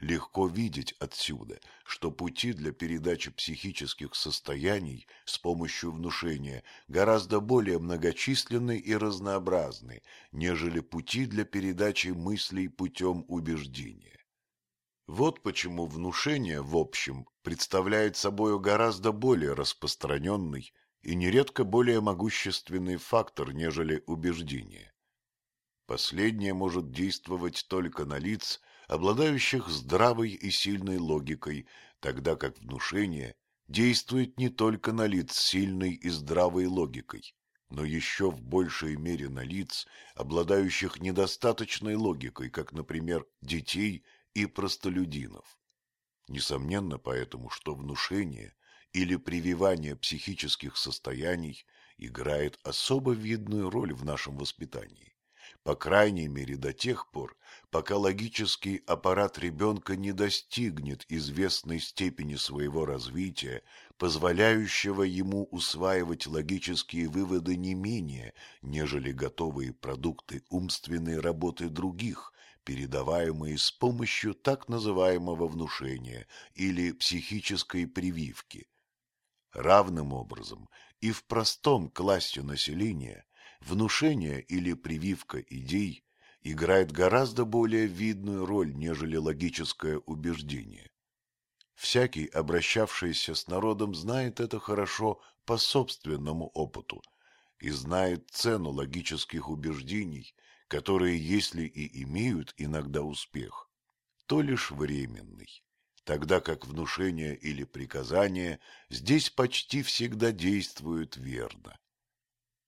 Легко видеть отсюда, что пути для передачи психических состояний с помощью внушения гораздо более многочисленны и разнообразны, нежели пути для передачи мыслей путем убеждения. Вот почему внушение, в общем, представляет собой гораздо более распространенный и нередко более могущественный фактор, нежели убеждение. Последнее может действовать только на лиц, обладающих здравой и сильной логикой, тогда как внушение действует не только на лиц сильной и здравой логикой, но еще в большей мере на лиц, обладающих недостаточной логикой, как, например, детей и простолюдинов. Несомненно поэтому, что внушение или прививание психических состояний играет особо видную роль в нашем воспитании по крайней мере до тех пор, пока логический аппарат ребенка не достигнет известной степени своего развития, позволяющего ему усваивать логические выводы не менее, нежели готовые продукты умственной работы других, передаваемые с помощью так называемого внушения или психической прививки. Равным образом и в простом классе населения внушение или прививка идей играет гораздо более видную роль, нежели логическое убеждение. Всякий, обращавшийся с народом, знает это хорошо по собственному опыту и знает цену логических убеждений, которые, если и имеют иногда успех, то лишь временный, тогда как внушение или приказание здесь почти всегда действуют верно.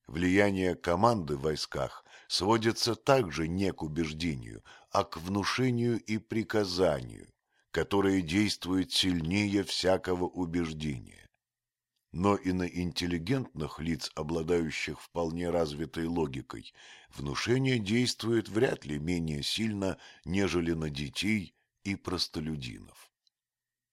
Влияние команды в войсках сводится также не к убеждению, а к внушению и приказанию, которое действует сильнее всякого убеждения. Но и на интеллигентных лиц, обладающих вполне развитой логикой, внушение действует вряд ли менее сильно, нежели на детей и простолюдинов.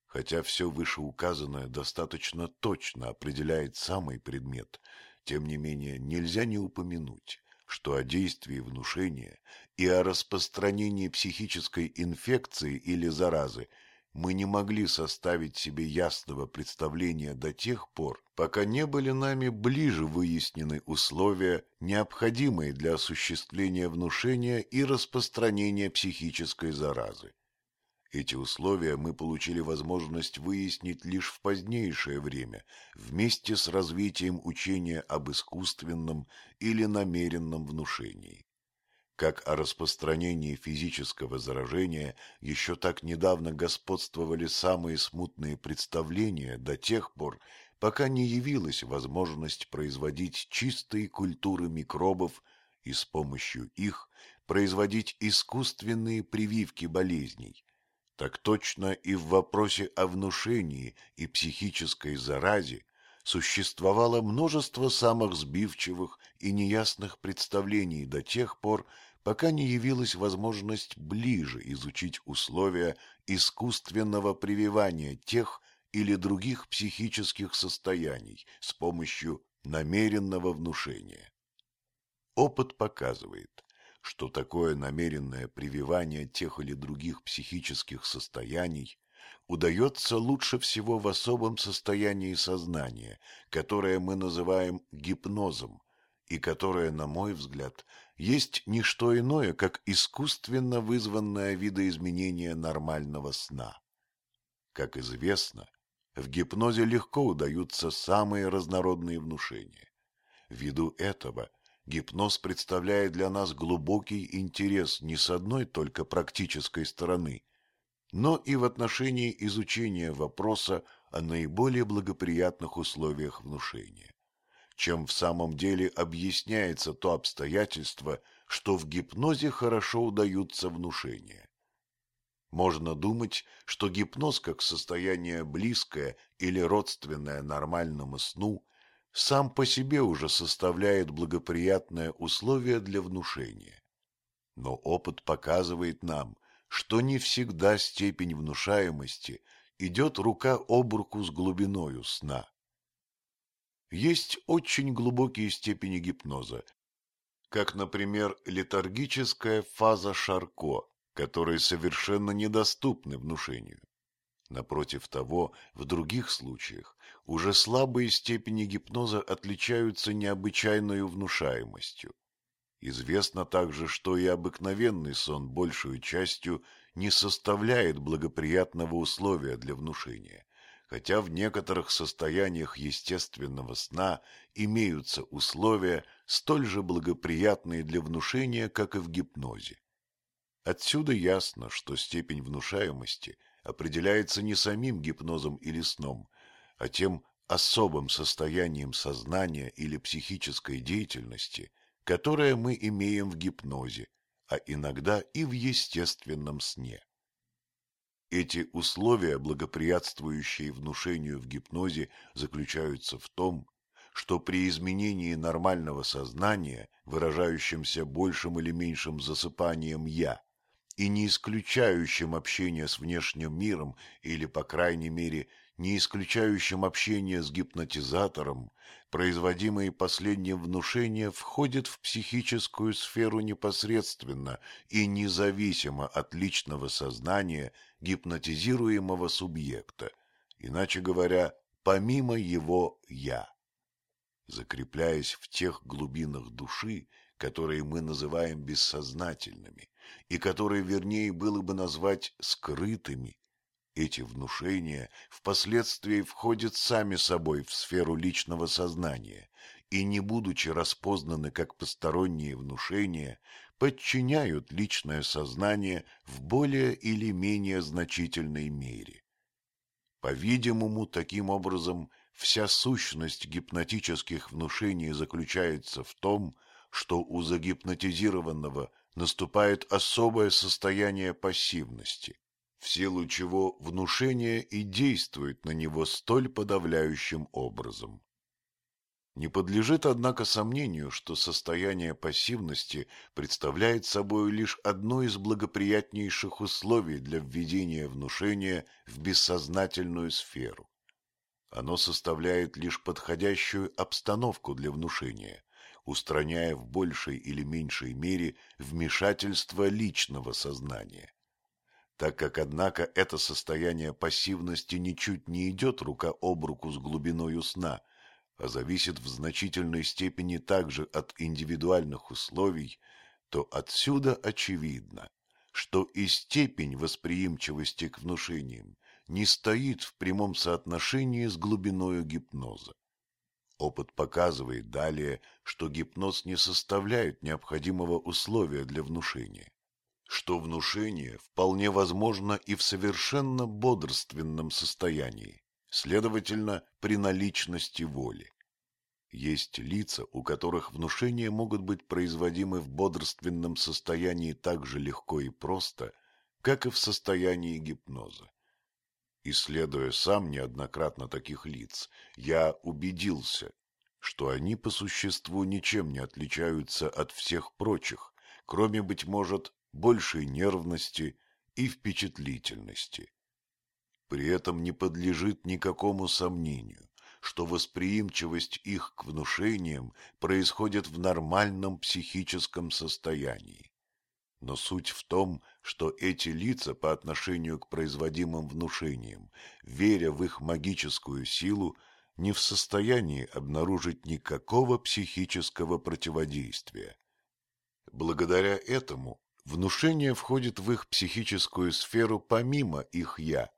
Хотя все вышеуказанное достаточно точно определяет самый предмет – тем не менее, нельзя не упомянуть, что о действии внушения и о распространении психической инфекции или заразы мы не могли составить себе ясного представления до тех пор, пока не были нами ближе выяснены условия, необходимые для осуществления внушения и распространения психической заразы. Эти условия мы получили возможность выяснить лишь в позднейшее время, вместе с развитием учения об искусственном или намеренном внушении. Как о распространении физического заражения еще так недавно господствовали самые смутные представления до тех пор, пока не явилась возможность производить чистые культуры микробов и с помощью их производить искусственные прививки болезней, так точно и в вопросе о внушении и психической заразе существовало множество самых сбивчивых и неясных представлений до тех пор, пока не явилась возможность ближе изучить условия искусственного прививания тех или других психических состояний с помощью намеренного внушения. Опыт показывает, что такое намеренное прививание тех или других психических состояний удается лучше всего в особом состоянии сознания, которое мы называем гипнозом, и которое, на мой взгляд, есть не что иное, как искусственно вызванное видоизменение нормального сна. Как известно, в гипнозе легко удаются самые разнородные внушения. Ввиду этого – Гипноз представляет для нас глубокий интерес не с одной только практической стороны, но и в отношении изучения вопроса о наиболее благоприятных условиях внушения, чем в самом деле объясняется то обстоятельство, что в гипнозе хорошо удаются внушения. Можно думать, что гипноз как состояние близкое или родственное нормальному сну сам по себе уже составляет благоприятное условие для внушения. Но опыт показывает нам, что не всегда степень внушаемости идет рука об руку с глубиною сна. Есть очень глубокие степени гипноза, как, например, летаргическая фаза Шарко, которые совершенно недоступны внушению. Напротив того, в других случаях уже слабые степени гипноза отличаются необычайной внушаемостью. Известно также, что и обыкновенный сон большую частью не составляет благоприятного условия для внушения, хотя в некоторых состояниях естественного сна имеются условия, столь же благоприятные для внушения, как и в гипнозе. Отсюда ясно, что степень внушаемости определяется не самим гипнозом или сном, а тем особым состоянием сознания или психической деятельности, которое мы имеем в гипнозе, а иногда и в естественном сне. Эти условия, благоприятствующие внушению в гипнозе, заключаются в том, что при изменении нормального сознания, выражающемся большим или меньшим засыпанием «я», и не исключающим общение с внешним миром или, по крайней мере, не исключающим общение с гипнотизатором, производимые последним внушения входят в психическую сферу непосредственно и независимо от личного сознания гипнотизируемого субъекта, иначе говоря, помимо его «я». Закрепляясь в тех глубинах души, которые мы называем бессознательными, и которые, вернее, было бы назвать скрытыми, эти внушения впоследствии входят сами собой в сферу личного сознания и, не будучи распознаны как посторонние внушения, подчиняют личное сознание в более или менее значительной мере. По-видимому, таким образом, вся сущность гипнотических внушений заключается в том, что у загипнотизированного наступает особое состояние пассивности – в силу чего внушение и действует на него столь подавляющим образом. Не подлежит, однако, сомнению, что состояние пассивности представляет собой лишь одно из благоприятнейших условий для введения внушения в бессознательную сферу. Оно составляет лишь подходящую обстановку для внушения, устраняя в большей или меньшей мере вмешательство личного сознания. Так как, однако, это состояние пассивности ничуть не идет рука об руку с глубиною сна, а зависит в значительной степени также от индивидуальных условий, то отсюда очевидно, что и степень восприимчивости к внушениям не стоит в прямом соотношении с глубиною гипноза. Опыт показывает далее, что гипноз не составляет необходимого условия для внушения что внушение вполне возможно и в совершенно бодрственном состоянии, следовательно, при наличности воли. Есть лица, у которых внушения могут быть производимы в бодрственном состоянии так же легко и просто, как и в состоянии гипноза. Исследуя сам неоднократно таких лиц, я убедился, что они по существу ничем не отличаются от всех прочих, кроме, быть может, большей нервности и впечатлительности. При этом не подлежит никакому сомнению, что восприимчивость их к внушениям происходит в нормальном психическом состоянии. Но суть в том, что эти лица по отношению к производимым внушениям, веря в их магическую силу, не в состоянии обнаружить никакого психического противодействия. Благодаря этому Внушение входит в их психическую сферу помимо их «я»,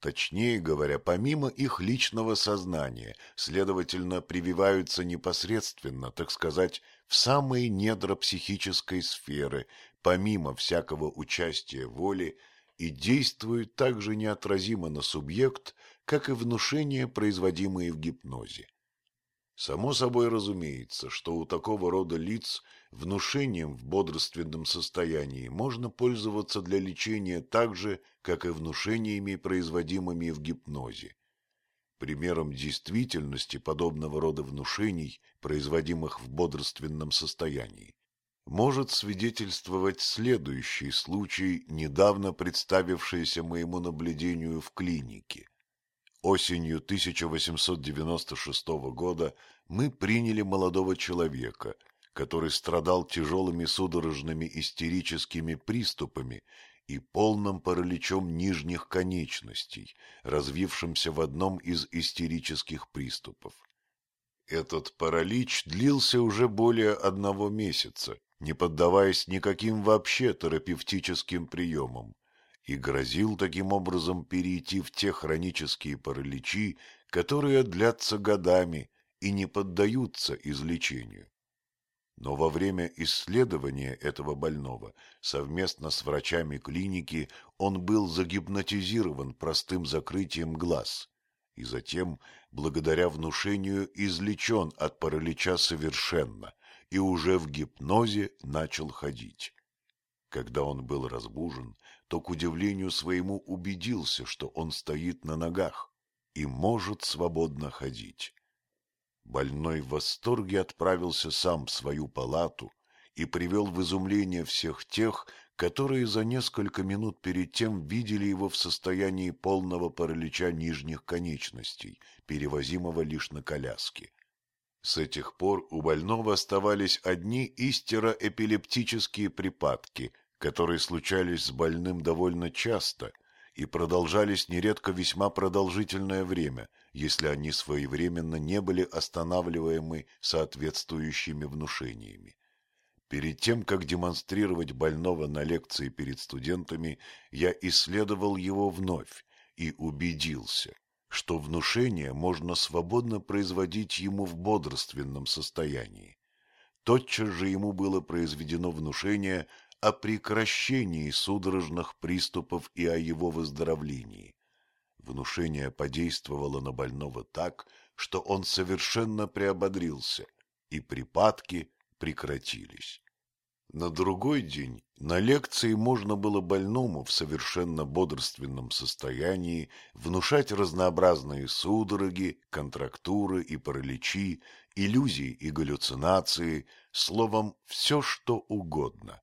точнее говоря, помимо их личного сознания, следовательно, прививаются непосредственно, так сказать, в самые недра психической сферы, помимо всякого участия воли, и действуют так же неотразимо на субъект, как и внушения, производимые в гипнозе. Само собой разумеется, что у такого рода лиц внушением в бодрственном состоянии можно пользоваться для лечения так же, как и внушениями, производимыми в гипнозе. Примером действительности подобного рода внушений, производимых в бодрственном состоянии, может свидетельствовать следующий случай, недавно представившийся моему наблюдению в клинике – Осенью 1896 года мы приняли молодого человека, который страдал тяжелыми судорожными истерическими приступами и полным параличом нижних конечностей, развившимся в одном из истерических приступов. Этот паралич длился уже более одного месяца, не поддаваясь никаким вообще терапевтическим приемам, и грозил таким образом перейти в те хронические параличи, которые длятся годами и не поддаются излечению. Но во время исследования этого больного совместно с врачами клиники он был загипнотизирован простым закрытием глаз и затем, благодаря внушению, излечен от паралича совершенно и уже в гипнозе начал ходить. Когда он был разбужен, то, к удивлению своему, убедился, что он стоит на ногах и может свободно ходить. Больной в восторге отправился сам в свою палату и привел в изумление всех тех, которые за несколько минут перед тем видели его в состоянии полного паралича нижних конечностей, перевозимого лишь на коляске. С этих пор у больного оставались одни истероэпилептические припадки, которые случались с больным довольно часто – и продолжались нередко весьма продолжительное время, если они своевременно не были останавливаемы соответствующими внушениями. Перед тем, как демонстрировать больного на лекции перед студентами, я исследовал его вновь и убедился, что внушение можно свободно производить ему в бодрственном состоянии. Тотчас же ему было произведено внушение о прекращении судорожных приступов и о его выздоровлении. Внушение подействовало на больного так, что он совершенно приободрился, и припадки прекратились. На другой день на лекции можно было больному в совершенно бодрственном состоянии внушать разнообразные судороги, контрактуры и параличи, иллюзии и галлюцинации, словом, все что угодно.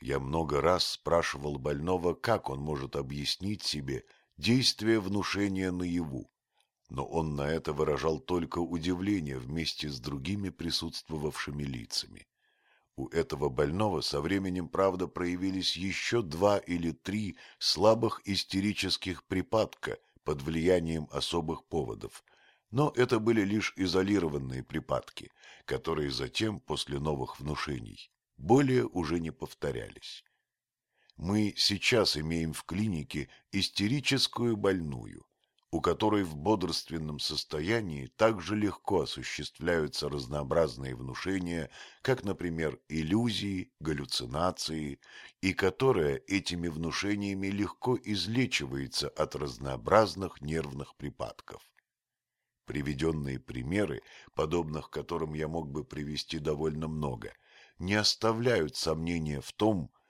Я много раз спрашивал больного, как он может объяснить себе действие внушения наяву, но он на это выражал только удивление вместе с другими присутствовавшими лицами. У этого больного со временем, правда, проявились еще два или три слабых истерических припадка под влиянием особых поводов, но это были лишь изолированные припадки, которые затем, после новых внушений, более уже не повторялись. Мы сейчас имеем в клинике истерическую больную, у которой в бодрственном состоянии также легко осуществляются разнообразные внушения, как, например, иллюзии, галлюцинации, и которая этими внушениями легко излечивается от разнообразных нервных припадков. Приведенные примеры, подобных которым я мог бы привести довольно много – не оставляют сомнения в том, что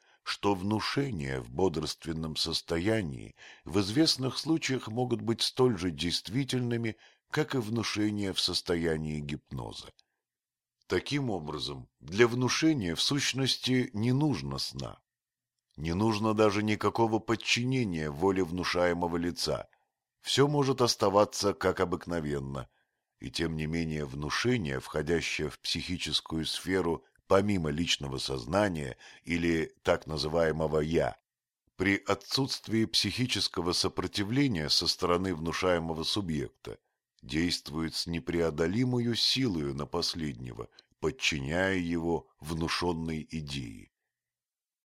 внушения в бодрственном состоянии в известных случаях могут быть столь же действительными, как и внушения в состоянии гипноза. Таким образом, для внушения в сущности не нужно сна. Не нужно даже никакого подчинения воле внушаемого лица. Все может оставаться как обыкновенно, и тем не менее внушение, входящее в психическую сферу помимо личного сознания или так называемого «я», при отсутствии психического сопротивления со стороны внушаемого субъекта, действует с непреодолимою силою на последнего, подчиняя его внушенной идее.